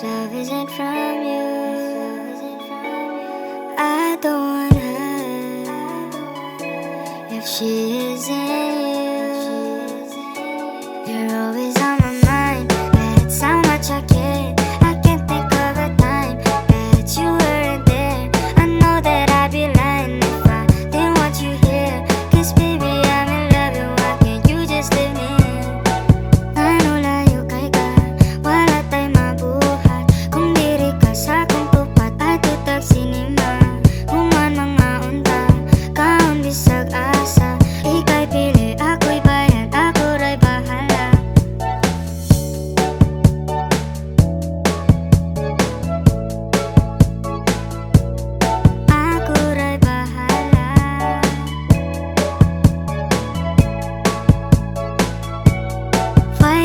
Love isn't from you. I don't want her. If she isn't you, you're always.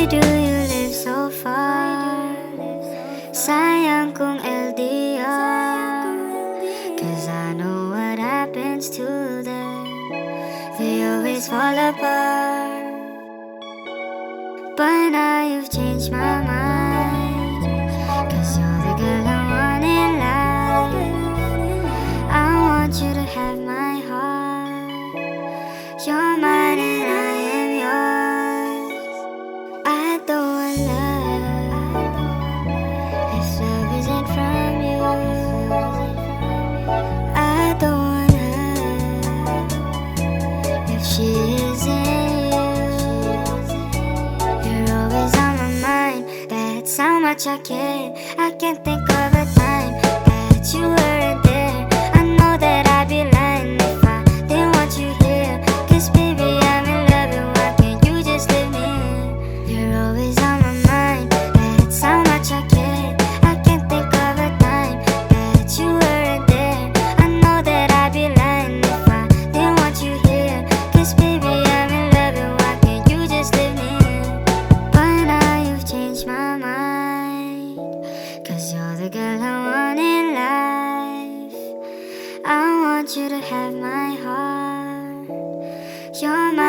Why do you live so far? Sayang kung LDR Cause I know what happens to them. They always fall apart. But now you've changed my mind. Cause you're the girl I want in life. I want you to have my heart. You're mine and how much I can. I can't think of Cause you're the girl I want in life. I want you to have my heart. You're my